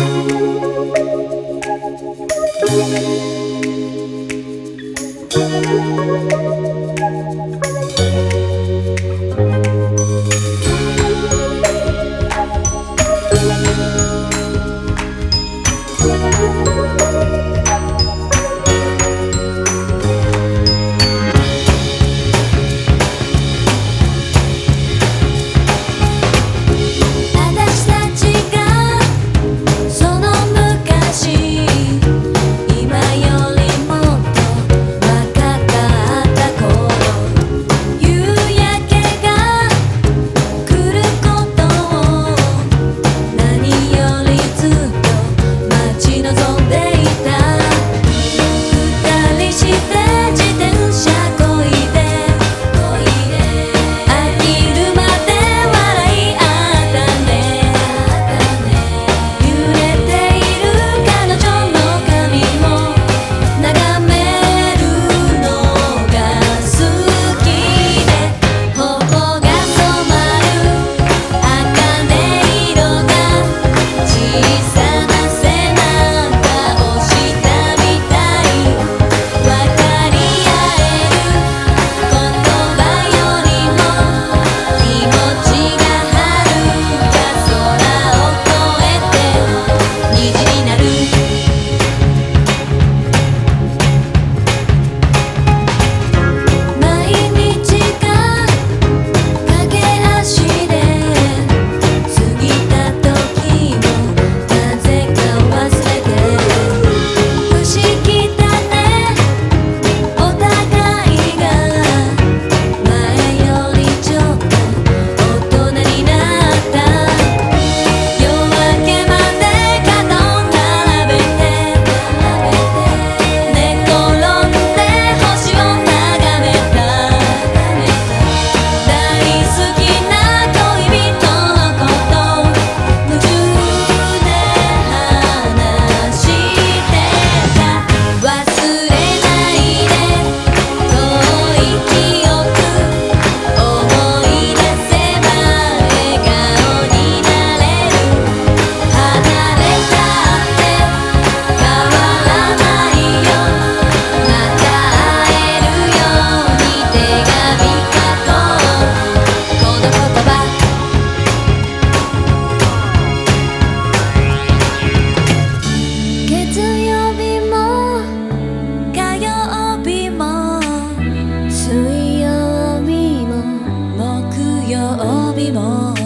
Thank you. 寂寞